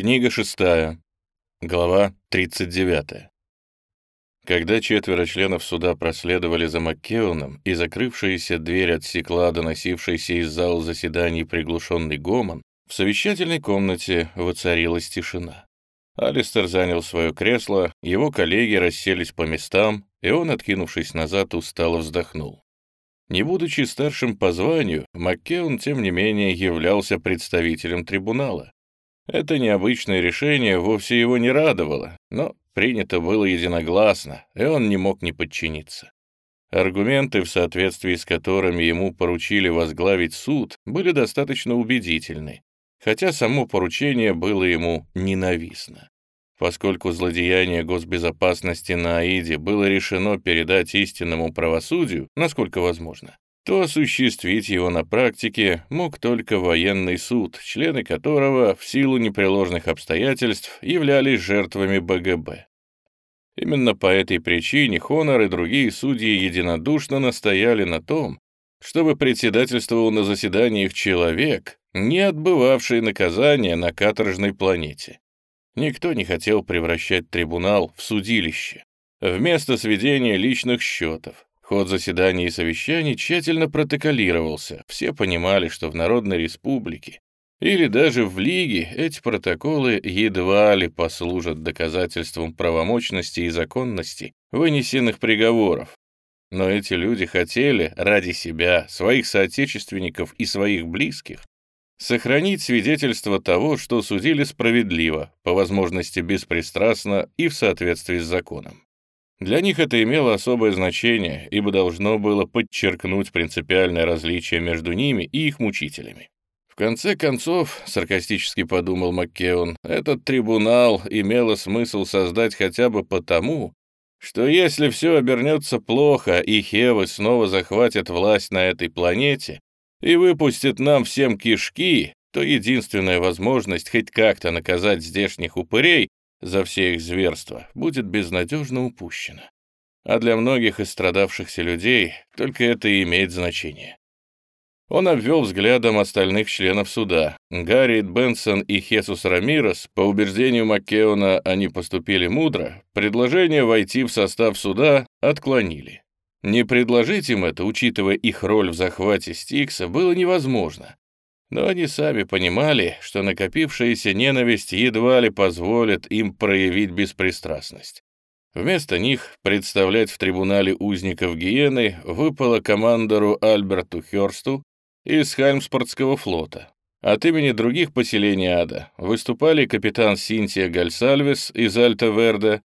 Книга шестая. Глава 39. Когда четверо членов суда проследовали за Маккеоном и закрывшаяся дверь отсекла доносившийся из зала заседаний приглушенный гомон, в совещательной комнате воцарилась тишина. Алистер занял свое кресло, его коллеги расселись по местам, и он, откинувшись назад, устало вздохнул. Не будучи старшим по званию, Маккеон, тем не менее, являлся представителем трибунала. Это необычное решение вовсе его не радовало, но принято было единогласно, и он не мог не подчиниться. Аргументы, в соответствии с которыми ему поручили возглавить суд, были достаточно убедительны, хотя само поручение было ему ненавистно. Поскольку злодеяние госбезопасности на Аиде было решено передать истинному правосудию, насколько возможно, то осуществить его на практике мог только военный суд, члены которого в силу непреложных обстоятельств являлись жертвами БГБ. Именно по этой причине Хонор и другие судьи единодушно настояли на том, чтобы председательствовал на заседаниях человек, не отбывавший наказание на каторжной планете. Никто не хотел превращать трибунал в судилище. Вместо сведения личных счетов, Ход заседаний и совещаний тщательно протоколировался. Все понимали, что в Народной Республике или даже в Лиге эти протоколы едва ли послужат доказательством правомочности и законности вынесенных приговоров. Но эти люди хотели ради себя, своих соотечественников и своих близких сохранить свидетельство того, что судили справедливо, по возможности беспристрастно и в соответствии с законом. Для них это имело особое значение, ибо должно было подчеркнуть принципиальное различие между ними и их мучителями. В конце концов, саркастически подумал Маккеон, этот трибунал имело смысл создать хотя бы потому, что если все обернется плохо и Хевы снова захватят власть на этой планете и выпустят нам всем кишки, то единственная возможность хоть как-то наказать здешних упырей за все их зверства будет безнадежно упущено. А для многих из страдавшихся людей только это и имеет значение. Он обвел взглядом остальных членов суда. Гарриет Бенсон и Хесус Рамирос, по убеждению Маккеона, они поступили мудро, предложение войти в состав суда отклонили. Не предложить им это, учитывая их роль в захвате Стикса, было невозможно. Но они сами понимали, что накопившаяся ненависть едва ли позволит им проявить беспристрастность. Вместо них представлять в трибунале узников Гиены выпало командору Альберту Хёрсту из Хальмспортского флота. От имени других поселений ада выступали капитан Синтия Гальсальвес из Альта-Верде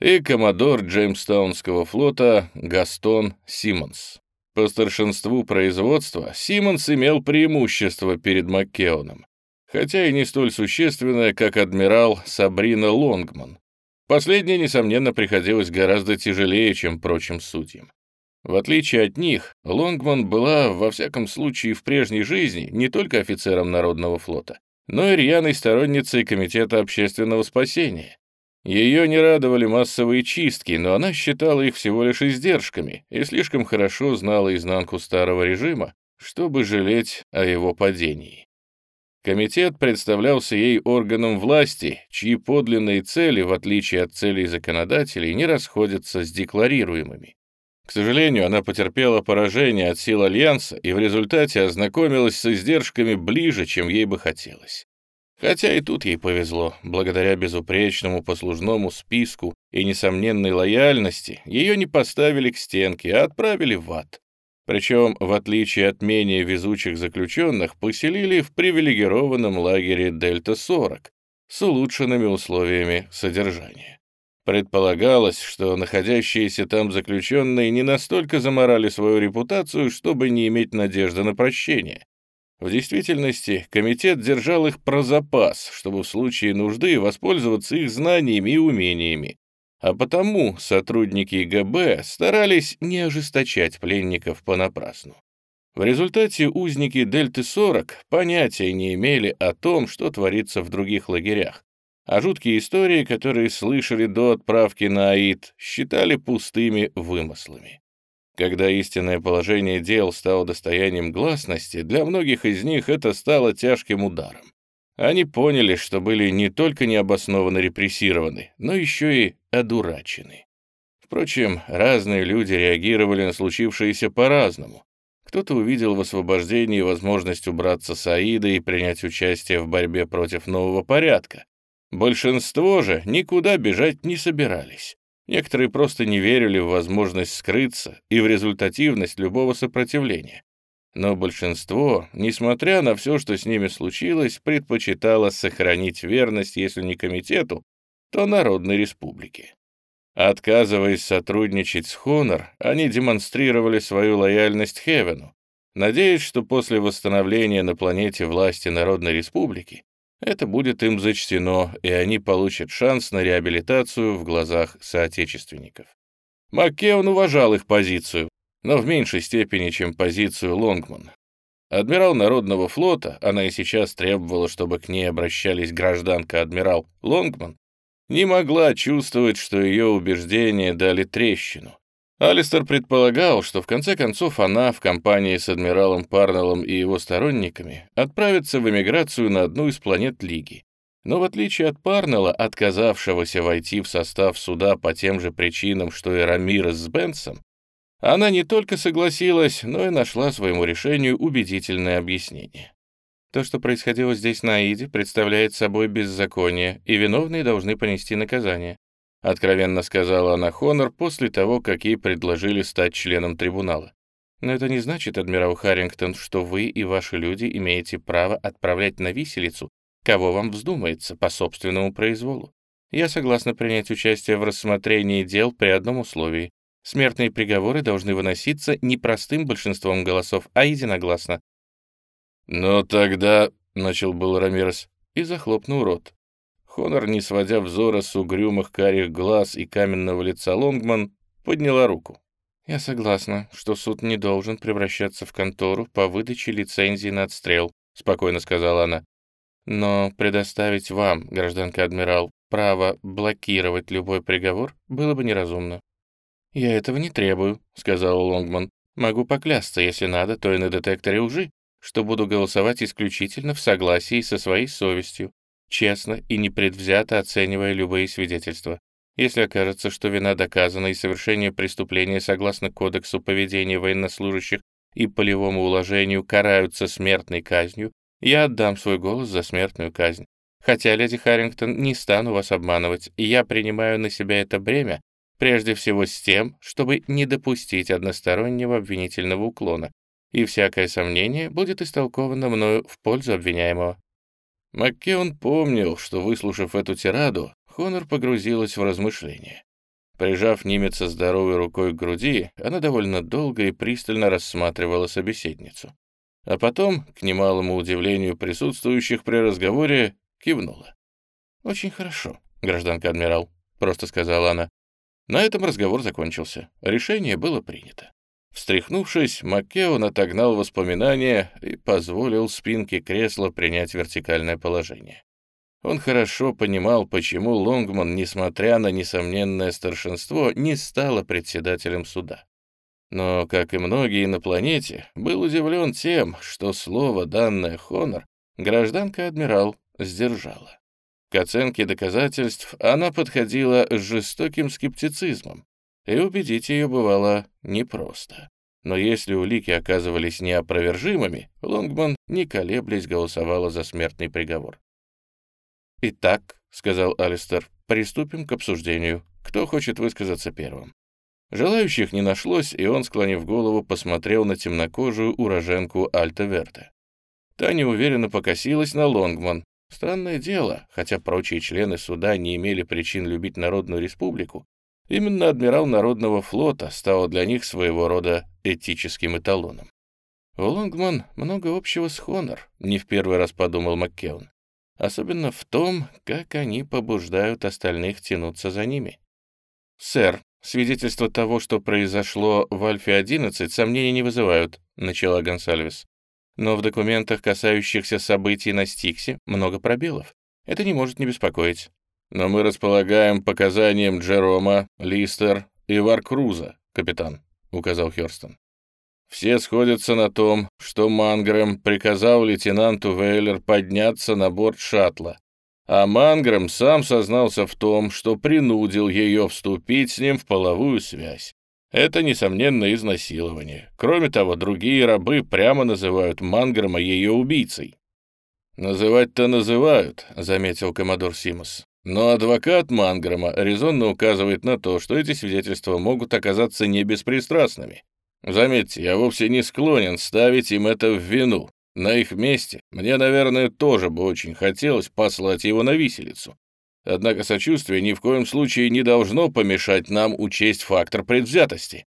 и коммодор Джеймстаунского флота Гастон Симмонс. По старшинству производства Симмонс имел преимущество перед Маккеоном, хотя и не столь существенное, как адмирал Сабрина Лонгман. Последнее, несомненно, приходилось гораздо тяжелее, чем прочим судьям. В отличие от них, Лонгман была, во всяком случае, в прежней жизни не только офицером Народного флота, но и рьяной сторонницей Комитета общественного спасения, ее не радовали массовые чистки, но она считала их всего лишь издержками и слишком хорошо знала изнанку старого режима, чтобы жалеть о его падении. Комитет представлялся ей органом власти, чьи подлинные цели, в отличие от целей законодателей, не расходятся с декларируемыми. К сожалению, она потерпела поражение от сил Альянса и в результате ознакомилась с издержками ближе, чем ей бы хотелось. Хотя и тут ей повезло. Благодаря безупречному послужному списку и несомненной лояльности ее не поставили к стенке, а отправили в ад. Причем, в отличие от менее везучих заключенных, поселили в привилегированном лагере Дельта-40 с улучшенными условиями содержания. Предполагалось, что находящиеся там заключенные не настолько заморали свою репутацию, чтобы не иметь надежды на прощение, в действительности, комитет держал их про запас, чтобы в случае нужды воспользоваться их знаниями и умениями. А потому сотрудники ГБ старались не ожесточать пленников понапрасну. В результате узники Дельты-40 понятия не имели о том, что творится в других лагерях, а жуткие истории, которые слышали до отправки на Аид, считали пустыми вымыслами. Когда истинное положение дел стало достоянием гласности, для многих из них это стало тяжким ударом. Они поняли, что были не только необоснованно репрессированы, но еще и одурачены. Впрочем, разные люди реагировали на случившееся по-разному. Кто-то увидел в освобождении возможность убраться с Аида и принять участие в борьбе против нового порядка. Большинство же никуда бежать не собирались. Некоторые просто не верили в возможность скрыться и в результативность любого сопротивления. Но большинство, несмотря на все, что с ними случилось, предпочитало сохранить верность, если не комитету, то Народной Республике. Отказываясь сотрудничать с Хонор, они демонстрировали свою лояльность Хевену, надеясь, что после восстановления на планете власти Народной Республики это будет им зачтено, и они получат шанс на реабилитацию в глазах соотечественников. Маккеон уважал их позицию, но в меньшей степени, чем позицию Лонгман. Адмирал Народного флота, она и сейчас требовала, чтобы к ней обращались гражданка-адмирал Лонгман, не могла чувствовать, что ее убеждения дали трещину. Алистер предполагал, что в конце концов она в компании с адмиралом Парнеллом и его сторонниками отправится в эмиграцию на одну из планет Лиги. Но в отличие от Парнелла, отказавшегося войти в состав суда по тем же причинам, что и Рамирес с Бенсом, она не только согласилась, но и нашла своему решению убедительное объяснение. То, что происходило здесь на Аиде, представляет собой беззаконие, и виновные должны понести наказание», — откровенно сказала она Хонор после того, как ей предложили стать членом трибунала. «Но это не значит, адмирал Харрингтон, что вы и ваши люди имеете право отправлять на виселицу, кого вам вздумается, по собственному произволу. Я согласна принять участие в рассмотрении дел при одном условии. Смертные приговоры должны выноситься не простым большинством голосов, а единогласно, «Но тогда...» — начал был Рамирес и захлопнул рот. Хонор, не сводя взора с угрюмых карих глаз и каменного лица Лонгман, подняла руку. «Я согласна, что суд не должен превращаться в контору по выдаче лицензии на отстрел», — спокойно сказала она. «Но предоставить вам, гражданка адмирал, право блокировать любой приговор было бы неразумно». «Я этого не требую», — сказал Лонгман. «Могу поклясться, если надо, то и на детекторе лжи что буду голосовать исключительно в согласии со своей совестью, честно и непредвзято оценивая любые свидетельства. Если окажется, что вина доказана и совершение преступления согласно Кодексу поведения военнослужащих и полевому уложению караются смертной казнью, я отдам свой голос за смертную казнь. Хотя, леди Харрингтон, не стану вас обманывать, я принимаю на себя это бремя прежде всего с тем, чтобы не допустить одностороннего обвинительного уклона, и всякое сомнение будет истолковано мною в пользу обвиняемого». Маккеон помнил, что, выслушав эту тираду, Хонор погрузилась в размышления. Прижав немеца здоровой рукой к груди, она довольно долго и пристально рассматривала собеседницу. А потом, к немалому удивлению присутствующих при разговоре, кивнула. «Очень хорошо, гражданка адмирал», — просто сказала она. На этом разговор закончился. Решение было принято. Встряхнувшись, Маккеон отогнал воспоминания и позволил спинке кресла принять вертикальное положение. Он хорошо понимал, почему Лонгман, несмотря на несомненное старшинство, не стала председателем суда. Но, как и многие на планете, был удивлен тем, что слово, данное Хонор, гражданка-адмирал сдержала. К оценке доказательств она подходила с жестоким скептицизмом, и убедить ее бывало непросто. Но если улики оказывались неопровержимыми, Лонгман, не колеблясь, голосовала за смертный приговор. «Итак», — сказал Алистер, — «приступим к обсуждению. Кто хочет высказаться первым?» Желающих не нашлось, и он, склонив голову, посмотрел на темнокожую уроженку Альта-Верте. Та неуверенно покосилась на Лонгман. Странное дело, хотя прочие члены суда не имели причин любить Народную Республику, Именно адмирал Народного флота стал для них своего рода этическим эталоном. У Лонгман много общего с Хонор, не в первый раз подумал Маккеон. Особенно в том, как они побуждают остальных тянуться за ними. «Сэр, свидетельства того, что произошло в Альфе-11, сомнений не вызывают», — начала Гонсальвес. «Но в документах, касающихся событий на Стиксе, много пробелов. Это не может не беспокоить. Но мы располагаем показанием Джерома, Листер и Варкруза, капитан», — указал Хёрстон. Все сходятся на том, что Мангрэм приказал лейтенанту Вейлер подняться на борт шаттла, а Мангрэм сам сознался в том, что принудил ее вступить с ним в половую связь. Это, несомненно, изнасилование. Кроме того, другие рабы прямо называют Мангрэма ее убийцей. «Называть-то называют», — заметил коммодор Симос. Но адвокат Мангрэма резонно указывает на то, что эти свидетельства могут оказаться не беспристрастными. Заметьте, я вовсе не склонен ставить им это в вину. На их месте мне, наверное, тоже бы очень хотелось послать его на виселицу. Однако сочувствие ни в коем случае не должно помешать нам учесть фактор предвзятости.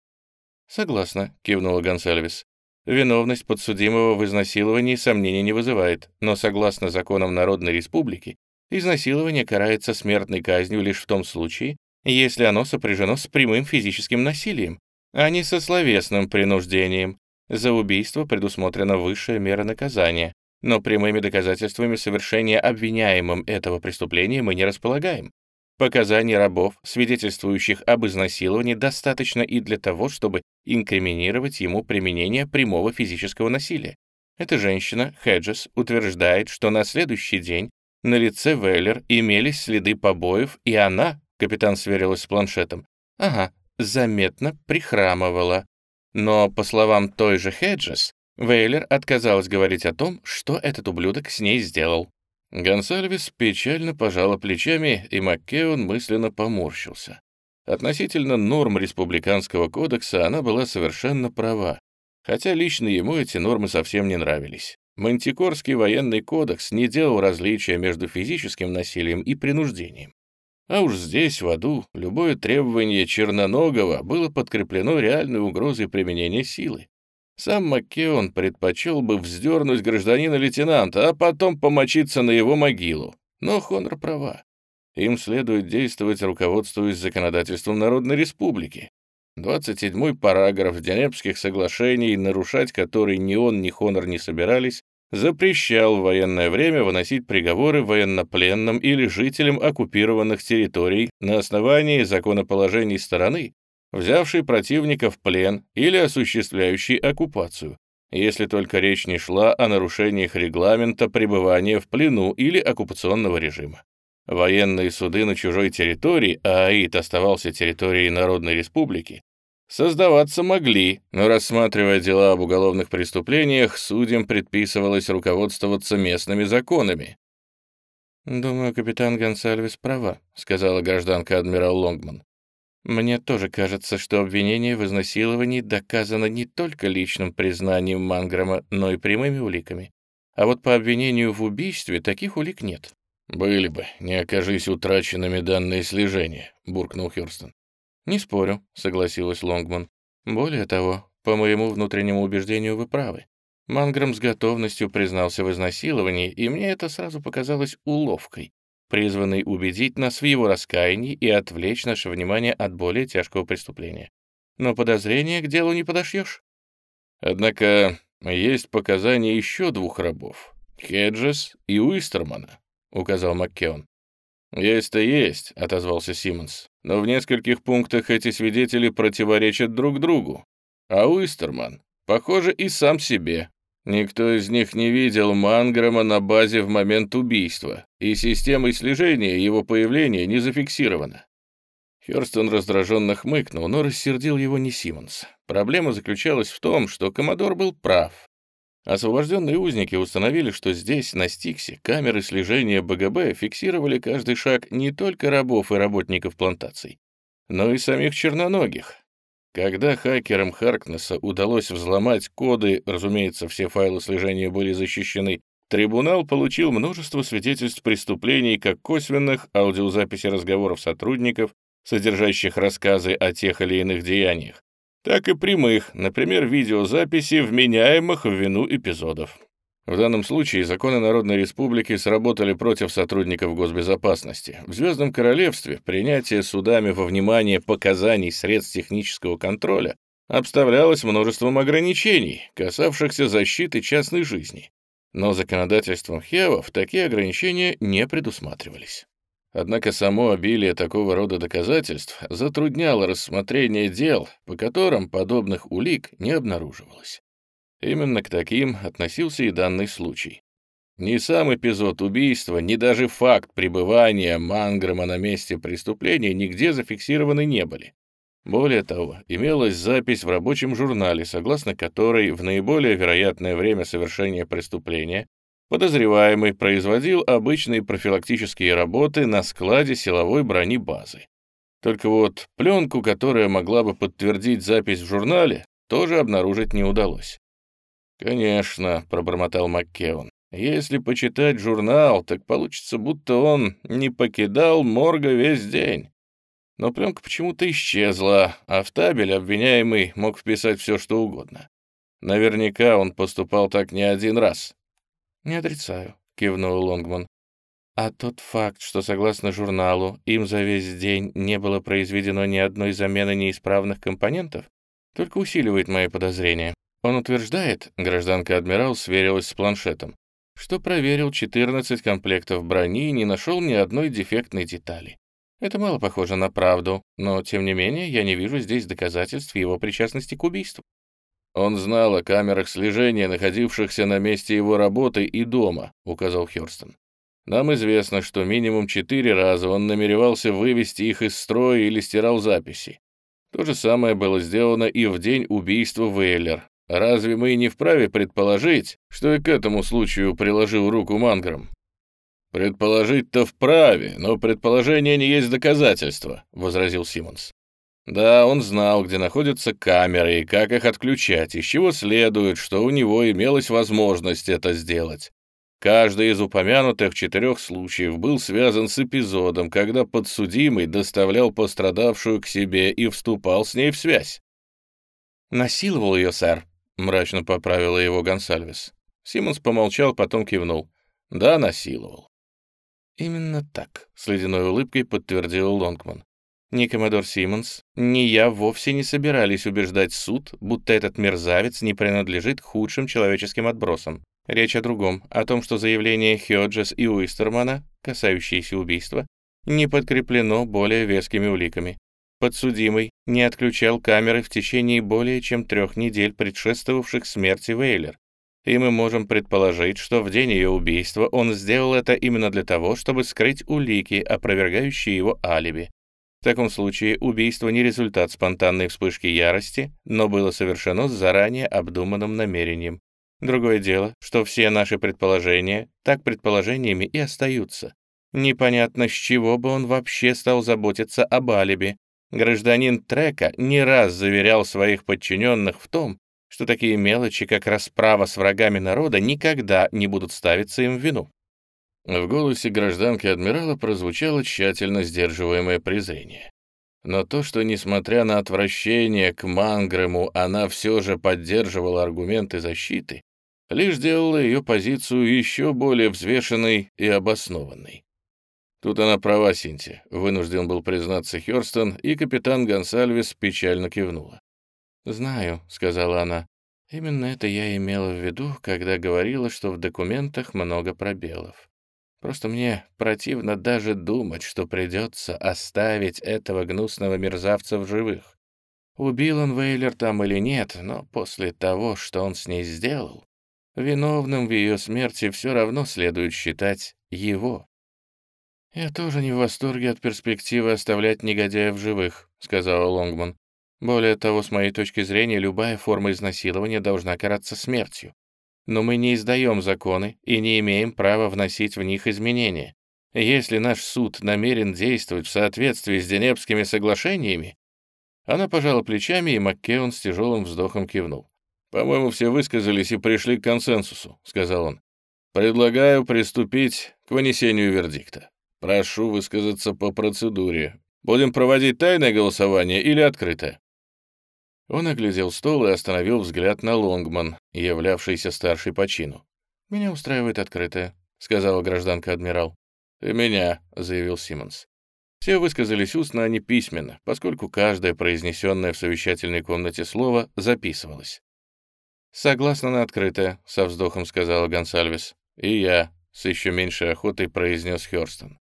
«Согласна», — кивнула Гонсальвес. «Виновность подсудимого в изнасиловании сомнений не вызывает, но согласно законам Народной Республики, изнасилование карается смертной казнью лишь в том случае, если оно сопряжено с прямым физическим насилием, а не со словесным принуждением. За убийство предусмотрена высшая мера наказания, но прямыми доказательствами совершения обвиняемым этого преступления мы не располагаем. Показаний рабов, свидетельствующих об изнасиловании, достаточно и для того, чтобы инкриминировать ему применение прямого физического насилия. Эта женщина, Хеджес, утверждает, что на следующий день на лице Веллер имелись следы побоев, и она, капитан сверилась с планшетом, ага, заметно прихрамывала. Но, по словам той же Хеджес, Вейлер отказалась говорить о том, что этот ублюдок с ней сделал. Гонсальвес печально пожала плечами, и Маккеон мысленно поморщился. Относительно норм республиканского кодекса она была совершенно права, хотя лично ему эти нормы совсем не нравились. Мантикорский военный кодекс не делал различия между физическим насилием и принуждением. А уж здесь, в аду, любое требование черноногого было подкреплено реальной угрозой применения силы. Сам Маккеон предпочел бы вздернуть гражданина-лейтенанта, а потом помочиться на его могилу. Но Хонор права. Им следует действовать, руководствуясь законодательством Народной Республики. 27-й параграф Денепских соглашений, нарушать который ни он, ни Хонор не собирались, запрещал в военное время выносить приговоры военнопленным или жителям оккупированных территорий на основании законоположений стороны, взявшей противника в плен или осуществляющей оккупацию, если только речь не шла о нарушениях регламента пребывания в плену или оккупационного режима. Военные суды на чужой территории, а АИД оставался территорией Народной Республики, Создаваться могли, но рассматривая дела об уголовных преступлениях, судьям предписывалось руководствоваться местными законами. «Думаю, капитан Гонсальвес права», — сказала гражданка-адмирал Лонгман. «Мне тоже кажется, что обвинение в изнасиловании доказано не только личным признанием Манграма, но и прямыми уликами. А вот по обвинению в убийстве таких улик нет». «Были бы, не окажись утраченными данные слежения», — буркнул Хёрстон. «Не спорю», — согласилась Лонгман. «Более того, по моему внутреннему убеждению вы правы. Манграм с готовностью признался в изнасиловании, и мне это сразу показалось уловкой, призванной убедить нас в его раскаянии и отвлечь наше внимание от более тяжкого преступления. Но подозрения к делу не подошьешь. Однако есть показания еще двух рабов — Хеджес и Уистермана, — указал Маккеон. «Есть-то есть», — отозвался Симмонс. «Но в нескольких пунктах эти свидетели противоречат друг другу. А Уистерман, похоже, и сам себе. Никто из них не видел Манграма на базе в момент убийства, и системой слежения его появления не зафиксировано». Хёрстон раздраженно хмыкнул, но рассердил его не Симмонс. Проблема заключалась в том, что Коммодор был прав. Освобожденные узники установили, что здесь, на Стиксе, камеры слежения БГБ фиксировали каждый шаг не только рабов и работников плантаций, но и самих черноногих. Когда хакерам Харкнесса удалось взломать коды, разумеется, все файлы слежения были защищены, трибунал получил множество свидетельств преступлений, как косвенных, аудиозаписи разговоров сотрудников, содержащих рассказы о тех или иных деяниях, так и прямых, например, видеозаписи вменяемых в вину эпизодов. В данном случае законы Народной Республики сработали против сотрудников госбезопасности. В Звездном Королевстве принятие судами во внимание показаний средств технического контроля обставлялось множеством ограничений, касавшихся защиты частной жизни. Но законодательством Хевов такие ограничения не предусматривались. Однако само обилие такого рода доказательств затрудняло рассмотрение дел, по которым подобных улик не обнаруживалось. Именно к таким относился и данный случай. Ни сам эпизод убийства, ни даже факт пребывания Мангрома на месте преступления нигде зафиксированы не были. Более того, имелась запись в рабочем журнале, согласно которой в наиболее вероятное время совершения преступления подозреваемый производил обычные профилактические работы на складе силовой брони базы. Только вот пленку, которая могла бы подтвердить запись в журнале, тоже обнаружить не удалось. «Конечно», — пробормотал Маккеон, — «если почитать журнал, так получится, будто он не покидал морга весь день». Но пленка почему-то исчезла, а в табель обвиняемый мог вписать все, что угодно. Наверняка он поступал так не один раз. «Не отрицаю», — кивнул Лонгман. «А тот факт, что, согласно журналу, им за весь день не было произведено ни одной замены неисправных компонентов, только усиливает мои подозрения. Он утверждает, гражданка-адмирал сверилась с планшетом, что проверил 14 комплектов брони и не нашел ни одной дефектной детали. Это мало похоже на правду, но, тем не менее, я не вижу здесь доказательств его причастности к убийству. Он знал о камерах слежения, находившихся на месте его работы и дома, указал Хёрстон. Нам известно, что минимум четыре раза он намеревался вывести их из строя или стирал записи. То же самое было сделано и в день убийства Вейлер. Разве мы не вправе предположить, что и к этому случаю приложил руку Манграм? «Предположить-то вправе, но предположение не есть доказательство», — возразил Симмонс. «Да, он знал, где находятся камеры и как их отключать, из чего следует, что у него имелась возможность это сделать. Каждый из упомянутых четырех случаев был связан с эпизодом, когда подсудимый доставлял пострадавшую к себе и вступал с ней в связь. «Насиловал ее, сэр», — мрачно поправила его Гонсальвес. Симмонс помолчал, потом кивнул. «Да, насиловал. «Именно так», — с ледяной улыбкой подтвердил Лонгман. Ни коммодор Симмонс, ни я вовсе не собирались убеждать суд, будто этот мерзавец не принадлежит к худшим человеческим отбросам. Речь о другом, о том, что заявление Хёджес и Уистермана, касающееся убийства, не подкреплено более вескими уликами. Подсудимый не отключал камеры в течение более чем трех недель, предшествовавших смерти Вейлер, и мы можем предположить, что в день ее убийства он сделал это именно для того, чтобы скрыть улики, опровергающие его алиби. В таком случае убийство не результат спонтанной вспышки ярости, но было совершено с заранее обдуманным намерением. Другое дело, что все наши предположения так предположениями и остаются. Непонятно, с чего бы он вообще стал заботиться об алиби. Гражданин Трека не раз заверял своих подчиненных в том, что такие мелочи, как расправа с врагами народа, никогда не будут ставиться им в вину. В голосе гражданки адмирала прозвучало тщательно сдерживаемое презрение. Но то, что, несмотря на отвращение к Мангрему, она все же поддерживала аргументы защиты, лишь делало ее позицию еще более взвешенной и обоснованной. Тут она права, Синти, вынужден был признаться Хёрстон, и капитан Гонсальвес печально кивнула. «Знаю», — сказала она. «Именно это я имела в виду, когда говорила, что в документах много пробелов. Просто мне противно даже думать, что придется оставить этого гнусного мерзавца в живых. Убил он Вейлер там или нет, но после того, что он с ней сделал, виновным в ее смерти все равно следует считать его. «Я тоже не в восторге от перспективы оставлять негодяя в живых», — сказала Лонгман. Более того, с моей точки зрения, любая форма изнасилования должна караться смертью. Но мы не издаем законы и не имеем права вносить в них изменения. Если наш суд намерен действовать в соответствии с Денепскими соглашениями, она пожала плечами, и Маккеон с тяжелым вздохом кивнул. «По-моему, все высказались и пришли к консенсусу», — сказал он. «Предлагаю приступить к вынесению вердикта. Прошу высказаться по процедуре. Будем проводить тайное голосование или открытое?» Он оглядел стол и остановил взгляд на Лонгман, являвшийся старшей по чину. «Меня устраивает открытое», — сказала гражданка-адмирал. «И меня», — заявил Симмонс. Все высказались устно, а не письменно, поскольку каждое произнесенное в совещательной комнате слово записывалось. «Согласно на открытое», — со вздохом сказала Гонсальвес. «И я», — с еще меньшей охотой произнес Хёрстон.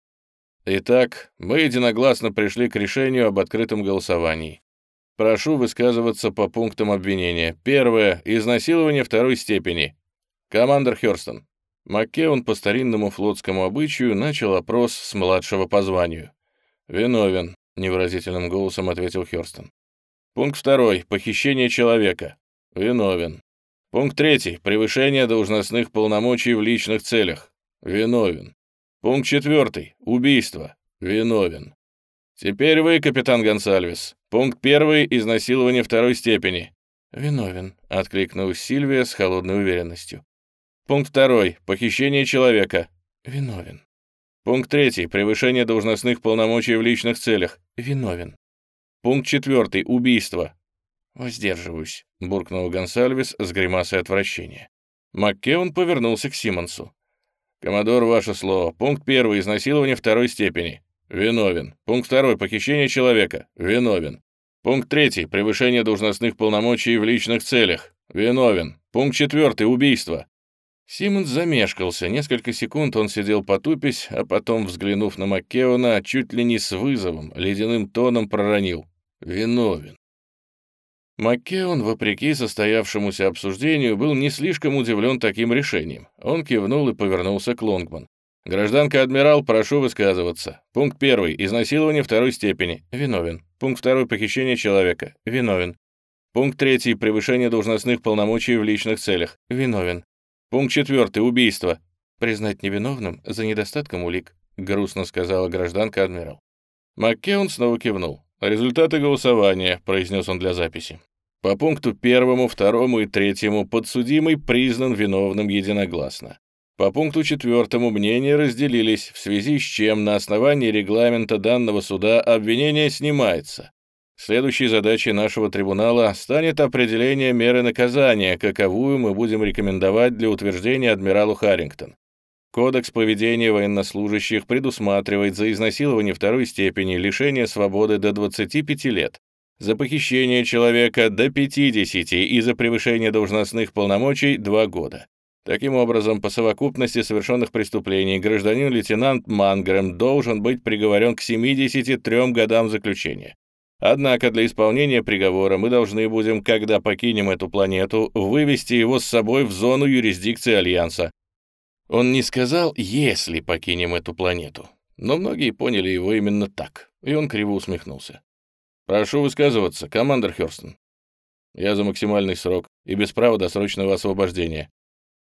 Итак, мы единогласно пришли к решению об открытом голосовании. Прошу высказываться по пунктам обвинения. Первое. Изнасилование второй степени. Командор Хёрстон. Маккеон по старинному флотскому обычаю начал опрос с младшего по званию. «Виновен», — невыразительным голосом ответил Хёрстон. Пункт второй. Похищение человека. Виновен. Пункт третий. Превышение должностных полномочий в личных целях. Виновен. Пункт четвертый. Убийство. Виновен. Теперь вы, капитан Гонсальвес. Пункт первый. Изнасилование второй степени. Виновен, откликнулась Сильвия с холодной уверенностью. Пункт второй. Похищение человека. Виновен. Пункт третий. Превышение должностных полномочий в личных целях. Виновен. Пункт четвертый. Убийство. «Воздерживаюсь», — буркнул Гонсальвес с гримасой отвращения. Маккеон повернулся к Симмонсу. «Коммодор, ваше слово. Пункт первый. Изнасилование второй степени. Виновен. Пункт второй. Похищение человека. Виновен. Пункт третий. Превышение должностных полномочий в личных целях. Виновен. Пункт четвертый. Убийство». Симмонс замешкался. Несколько секунд он сидел потупясь, а потом, взглянув на Маккеона, чуть ли не с вызовом, ледяным тоном проронил виновен. Маккеон, вопреки состоявшемуся обсуждению, был не слишком удивлен таким решением. Он кивнул и повернулся к Лонгман. «Гражданка адмирал, прошу высказываться. Пункт первый. Изнасилование второй степени. Виновен. Пункт второй. Похищение человека. Виновен. Пункт третий. Превышение должностных полномочий в личных целях. Виновен. Пункт четвертый. Убийство. Признать невиновным за недостатком улик», — грустно сказала гражданка адмирал. Маккеон снова кивнул. «Результаты голосования», — произнес он для записи. По пункту первому, второму и третьему подсудимый признан виновным единогласно. По пункту четвертому мнения разделились, в связи с чем на основании регламента данного суда обвинение снимается. Следующей задачей нашего трибунала станет определение меры наказания, каковую мы будем рекомендовать для утверждения адмиралу Харрингтон. Кодекс поведения военнослужащих предусматривает за изнасилование второй степени лишение свободы до 25 лет, за похищение человека до 50 и за превышение должностных полномочий 2 года. Таким образом, по совокупности совершенных преступлений гражданин-лейтенант Мангрэм должен быть приговорен к 73 годам заключения. Однако для исполнения приговора мы должны будем, когда покинем эту планету, вывести его с собой в зону юрисдикции Альянса, он не сказал «если покинем эту планету», но многие поняли его именно так, и он криво усмехнулся. «Прошу высказываться, командор Хёрстон. Я за максимальный срок и без права досрочного освобождения.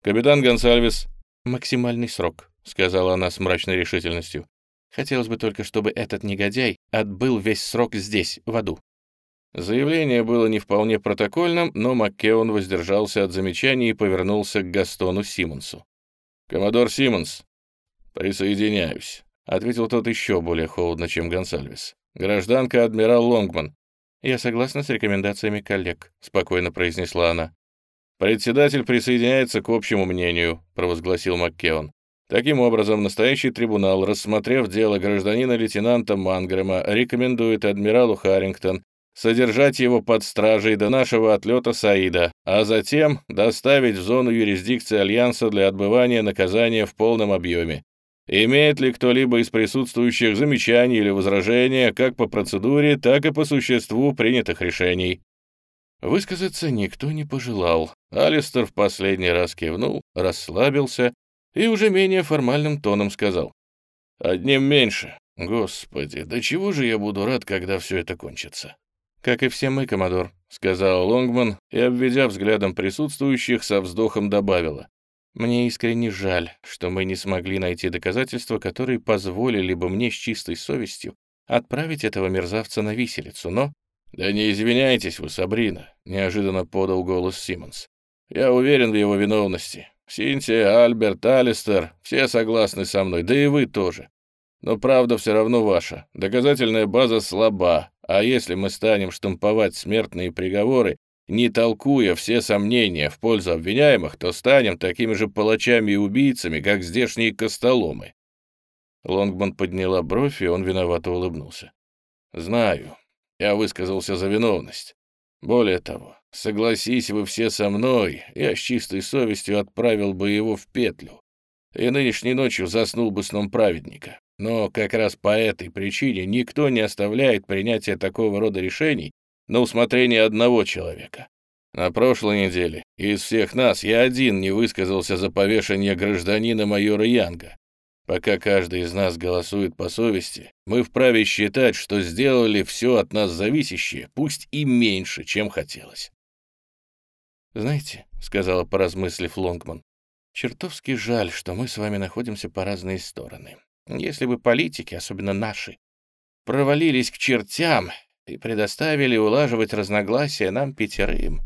Капитан Гонсальвес...» «Максимальный срок», — сказала она с мрачной решительностью. «Хотелось бы только, чтобы этот негодяй отбыл весь срок здесь, в аду». Заявление было не вполне протокольным, но Маккеон воздержался от замечаний и повернулся к Гастону Симмонсу. «Коммодор Симмонс». «Присоединяюсь», — ответил тот еще более холодно, чем Гонсальвес. «Гражданка адмирал Лонгман». «Я согласна с рекомендациями коллег», — спокойно произнесла она. «Председатель присоединяется к общему мнению», — провозгласил Маккеон. Таким образом, настоящий трибунал, рассмотрев дело гражданина-лейтенанта Мангрэма, рекомендует адмиралу Харрингтон содержать его под стражей до нашего отлета Саида, а затем доставить в зону юрисдикции Альянса для отбывания наказания в полном объеме. Имеет ли кто-либо из присутствующих замечаний или возражения как по процедуре, так и по существу принятых решений? Высказаться никто не пожелал. Алистер в последний раз кивнул, расслабился и уже менее формальным тоном сказал. «Одним меньше. Господи, до чего же я буду рад, когда все это кончится?» «Как и все мы, Коммодор», — сказал Лонгман и, обведя взглядом присутствующих, со вздохом добавила. «Мне искренне жаль, что мы не смогли найти доказательства, которые позволили бы мне с чистой совестью отправить этого мерзавца на виселицу, но...» «Да не извиняйтесь вы, Сабрина», — неожиданно подал голос Симмонс. «Я уверен в его виновности. Синтия, Альберт, Алистер — все согласны со мной, да и вы тоже. Но правда все равно ваша. Доказательная база слаба, а если мы станем штамповать смертные приговоры, не толкуя все сомнения в пользу обвиняемых, то станем такими же палачами и убийцами, как здешние костоломы». Лонгман подняла бровь, и он виновато улыбнулся. «Знаю, я высказался за виновность. Более того, согласись вы все со мной, я с чистой совестью отправил бы его в петлю, и нынешней ночью заснул бы сном праведника. Но как раз по этой причине никто не оставляет принятие такого рода решений на усмотрение одного человека. На прошлой неделе из всех нас я один не высказался за повешение гражданина майора Янга. Пока каждый из нас голосует по совести, мы вправе считать, что сделали все от нас зависящее, пусть и меньше, чем хотелось. «Знаете», — сказала, поразмыслив Лонгман, «чертовски жаль, что мы с вами находимся по разные стороны. Если бы политики, особенно наши, провалились к чертям и предоставили улаживать разногласия нам пятерым,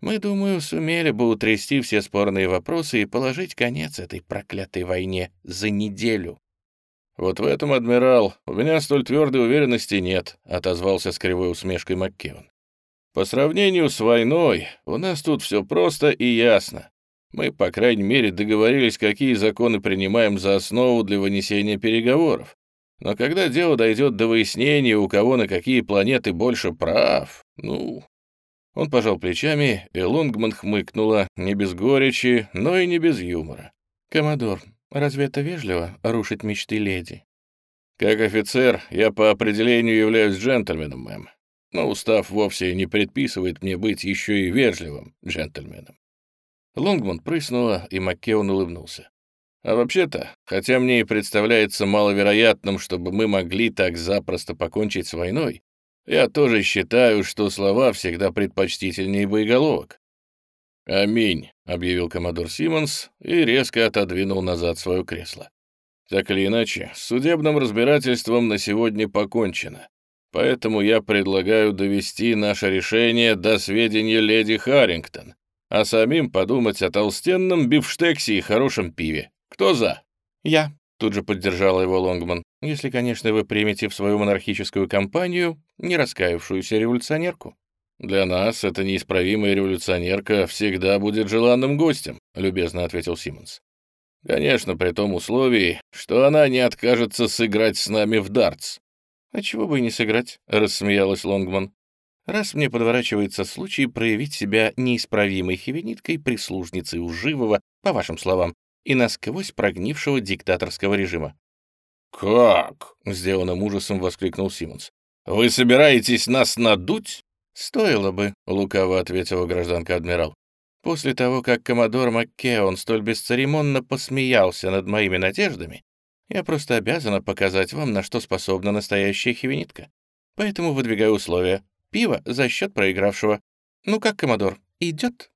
мы, думаю, сумели бы утрясти все спорные вопросы и положить конец этой проклятой войне за неделю. «Вот в этом, адмирал, у меня столь твердой уверенности нет», — отозвался с кривой усмешкой Маккеон. «По сравнению с войной, у нас тут все просто и ясно. Мы, по крайней мере, договорились, какие законы принимаем за основу для вынесения переговоров. Но когда дело дойдет до выяснения, у кого на какие планеты больше прав, ну, он пожал плечами, и Лонгман хмыкнула, не без горечи, но и не без юмора. «Коммодор, разве это вежливо — рушить мечты леди?» «Как офицер, я по определению являюсь джентльменом, мэм. Но устав вовсе не предписывает мне быть еще и вежливым джентльменом». Лонгман прыснула, и Маккеон улыбнулся. «А вообще-то, хотя мне и представляется маловероятным, чтобы мы могли так запросто покончить с войной, я тоже считаю, что слова всегда предпочтительнее боеголовок. «Аминь», — объявил коммодор Симмонс и резко отодвинул назад свое кресло. «Так или иначе, с судебным разбирательством на сегодня покончено. Поэтому я предлагаю довести наше решение до сведения леди Харрингтон, а самим подумать о толстенном бифштексе и хорошем пиве. Кто за?» «Я», — тут же поддержала его Лонгман. «Если, конечно, вы примете в свою монархическую кампанию не раскаявшуюся революционерку». «Для нас эта неисправимая революционерка всегда будет желанным гостем», — любезно ответил Симмонс. «Конечно, при том условии, что она не откажется сыграть с нами в дартс». «А чего бы и не сыграть?» — рассмеялась Лонгман. «Раз мне подворачивается случай проявить себя неисправимой хивениткой прислужницей уживого, по вашим словам, и насквозь прогнившего диктаторского режима. «Как?» — сделанным ужасом воскликнул Симмонс. «Вы собираетесь нас надуть?» «Стоило бы», — лукаво ответила гражданка-адмирал. «После того, как коммодор Маккеон столь бесцеремонно посмеялся над моими надеждами, я просто обязана показать вам, на что способна настоящая хивенитка. Поэтому выдвигаю условия. Пиво за счет проигравшего. Ну как, коммодор, идет?»